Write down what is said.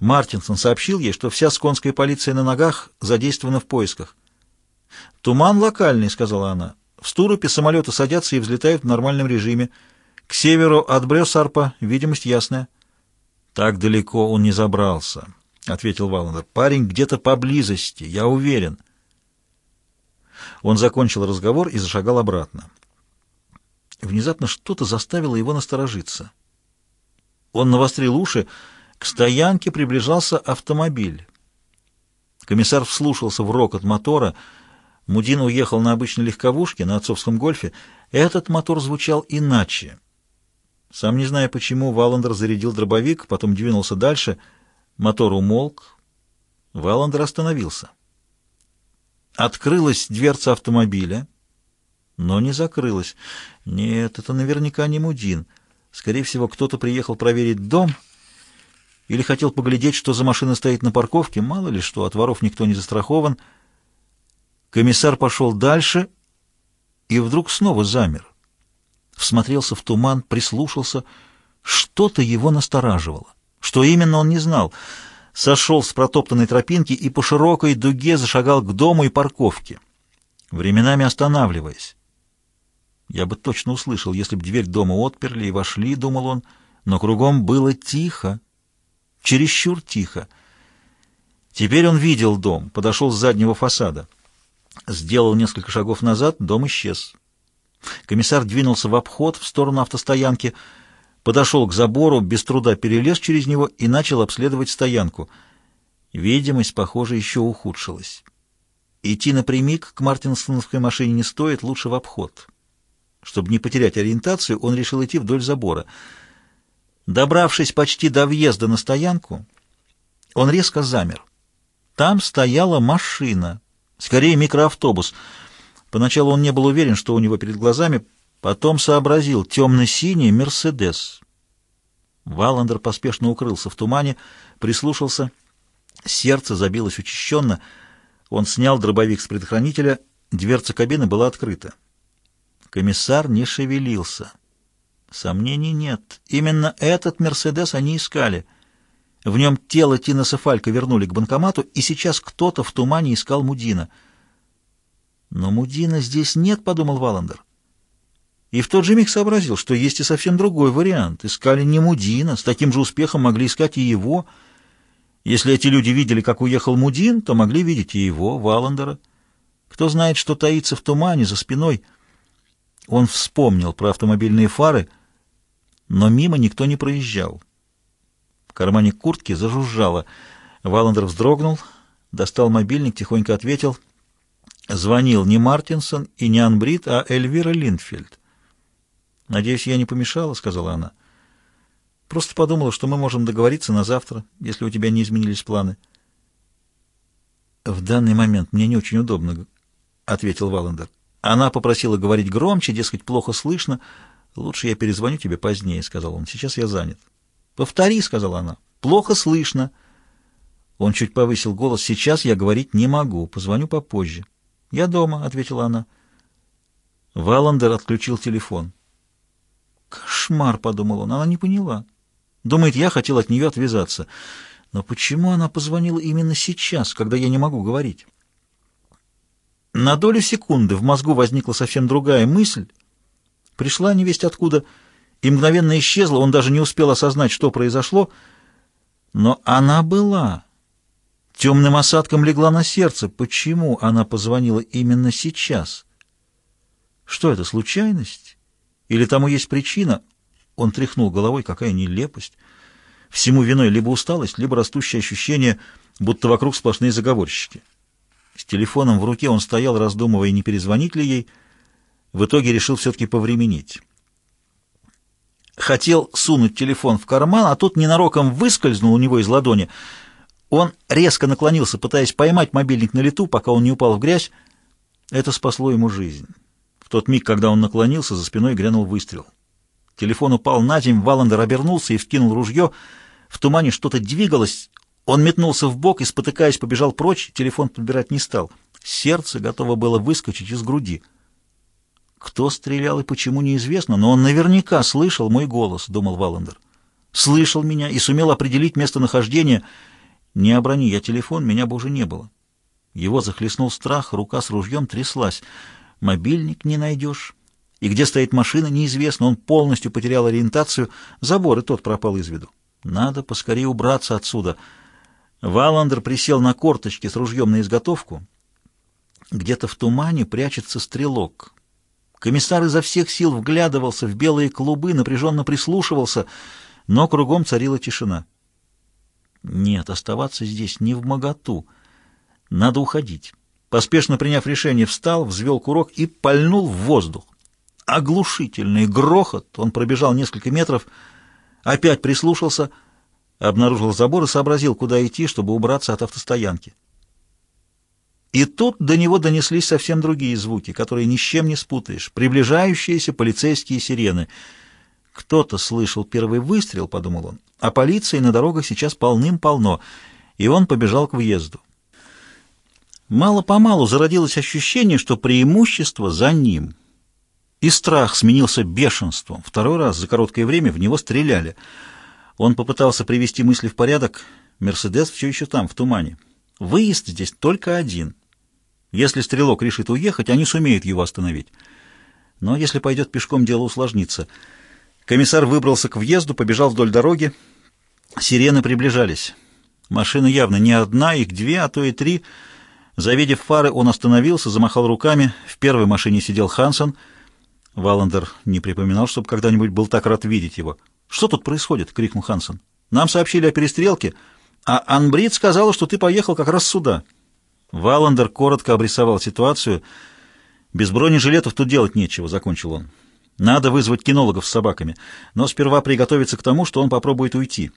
Мартинсон сообщил ей, что вся сконская полиция на ногах задействована в поисках. «Туман локальный», — сказала она. «В Стурупе самолеты садятся и взлетают в нормальном режиме. К северу от Брёсарпа видимость ясная». «Так далеко он не забрался», — ответил Валандер. «Парень где-то поблизости, я уверен». Он закончил разговор и зашагал обратно. Внезапно что-то заставило его насторожиться. Он навострил уши, к стоянке приближался автомобиль. Комиссар вслушался в рокот мотора. Мудин уехал на обычной легковушке, на отцовском гольфе. Этот мотор звучал иначе. Сам не зная почему, Валандер зарядил дробовик, потом двинулся дальше. Мотор умолк. Валандер остановился. Открылась дверца автомобиля, но не закрылась. Нет, это наверняка не Мудин. Скорее всего, кто-то приехал проверить дом или хотел поглядеть, что за машина стоит на парковке. Мало ли что, от воров никто не застрахован. Комиссар пошел дальше и вдруг снова замер. Всмотрелся в туман, прислушался. Что-то его настораживало. Что именно, он не знал — сошел с протоптанной тропинки и по широкой дуге зашагал к дому и парковке, временами останавливаясь. Я бы точно услышал, если бы дверь дома отперли и вошли, — думал он, но кругом было тихо, чересчур тихо. Теперь он видел дом, подошел с заднего фасада. Сделал несколько шагов назад, дом исчез. Комиссар двинулся в обход в сторону автостоянки — подошел к забору, без труда перелез через него и начал обследовать стоянку. Видимость, похоже, еще ухудшилась. Идти напрямик к мартинсоновской машине не стоит, лучше в обход. Чтобы не потерять ориентацию, он решил идти вдоль забора. Добравшись почти до въезда на стоянку, он резко замер. Там стояла машина, скорее микроавтобус. Поначалу он не был уверен, что у него перед глазами, Потом сообразил темно-синий «Мерседес». Валандер поспешно укрылся в тумане, прислушался. Сердце забилось учащенно. Он снял дробовик с предохранителя. Дверца кабины была открыта. Комиссар не шевелился. Сомнений нет. Именно этот «Мерседес» они искали. В нем тело Тинаса Фалька вернули к банкомату, и сейчас кто-то в тумане искал Мудина. «Но Мудина здесь нет», — подумал Валандер. И в тот же миг сообразил, что есть и совсем другой вариант. Искали не Мудина, с таким же успехом могли искать и его. Если эти люди видели, как уехал Мудин, то могли видеть и его, Валандера. Кто знает, что таится в тумане за спиной. Он вспомнил про автомобильные фары, но мимо никто не проезжал. В кармане куртки зажужжало. Валандер вздрогнул, достал мобильник, тихонько ответил. Звонил не Мартинсон и не Анбрид, а Эльвира Линдфельд. «Надеюсь, я не помешала», — сказала она. «Просто подумала, что мы можем договориться на завтра, если у тебя не изменились планы». «В данный момент мне не очень удобно», — ответил Валандер. Она попросила говорить громче, дескать, плохо слышно. «Лучше я перезвоню тебе позднее», — сказал он. «Сейчас я занят». «Повтори», — сказала она. «Плохо слышно». Он чуть повысил голос. «Сейчас я говорить не могу. Позвоню попозже». «Я дома», — ответила она. Валандер отключил телефон. «Кошмар», — подумал он, — она не поняла. Думает, я хотел от нее отвязаться. Но почему она позвонила именно сейчас, когда я не могу говорить? На долю секунды в мозгу возникла совсем другая мысль. Пришла невесть откуда и мгновенно исчезла, он даже не успел осознать, что произошло. Но она была. Темным осадком легла на сердце. Почему она позвонила именно сейчас? Что это, случайность? Или тому есть причина? Он тряхнул головой, какая нелепость. Всему виной либо усталость, либо растущее ощущение, будто вокруг сплошные заговорщики. С телефоном в руке он стоял, раздумывая, не перезвонить ли ей. В итоге решил все-таки повременить. Хотел сунуть телефон в карман, а тут ненароком выскользнул у него из ладони. Он резко наклонился, пытаясь поймать мобильник на лету, пока он не упал в грязь. Это спасло ему жизнь. В тот миг, когда он наклонился, за спиной грянул выстрел. Телефон упал на землю, Валандер обернулся и вскинул ружье. В тумане что-то двигалось. Он метнулся в бок и, спотыкаясь, побежал прочь. Телефон подбирать не стал. Сердце готово было выскочить из груди. Кто стрелял и почему, неизвестно, но он наверняка слышал мой голос, — думал Валандер. слышал меня и сумел определить местонахождение. Не оброни я телефон, меня бы уже не было. Его захлестнул страх, рука с ружьем тряслась. Мобильник не найдешь. И где стоит машина, неизвестно. Он полностью потерял ориентацию. Забор и тот пропал из виду. Надо поскорее убраться отсюда. Валандер присел на корточки с ружьем на изготовку. Где-то в тумане прячется стрелок. Комиссар изо всех сил вглядывался в белые клубы, напряженно прислушивался, но кругом царила тишина. Нет, оставаться здесь не в моготу. Надо уходить. Поспешно приняв решение, встал, взвел курок и пальнул в воздух. Оглушительный грохот. Он пробежал несколько метров, опять прислушался, обнаружил забор и сообразил, куда идти, чтобы убраться от автостоянки. И тут до него донеслись совсем другие звуки, которые ни с чем не спутаешь. Приближающиеся полицейские сирены. Кто-то слышал первый выстрел, подумал он, а полиции на дорогах сейчас полным-полно, и он побежал к въезду. Мало-помалу зародилось ощущение, что преимущество за ним. И страх сменился бешенством. Второй раз за короткое время в него стреляли. Он попытался привести мысли в порядок. «Мерседес» все еще там, в тумане. Выезд здесь только один. Если стрелок решит уехать, они сумеют его остановить. Но если пойдет пешком, дело усложнится. Комиссар выбрался к въезду, побежал вдоль дороги. Сирены приближались. Машина явно не одна, их две, а то и три — Завидев фары, он остановился, замахал руками. В первой машине сидел Хансон. Валандер не припоминал, чтобы когда-нибудь был так рад видеть его. «Что тут происходит?» — крикнул Хансон. «Нам сообщили о перестрелке, а Анбрид сказала, что ты поехал как раз сюда». Валандер коротко обрисовал ситуацию. «Без бронежилетов тут делать нечего», — закончил он. «Надо вызвать кинологов с собаками, но сперва приготовиться к тому, что он попробует уйти».